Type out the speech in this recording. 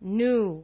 new.